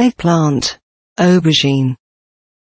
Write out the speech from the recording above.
eggplant aubergine.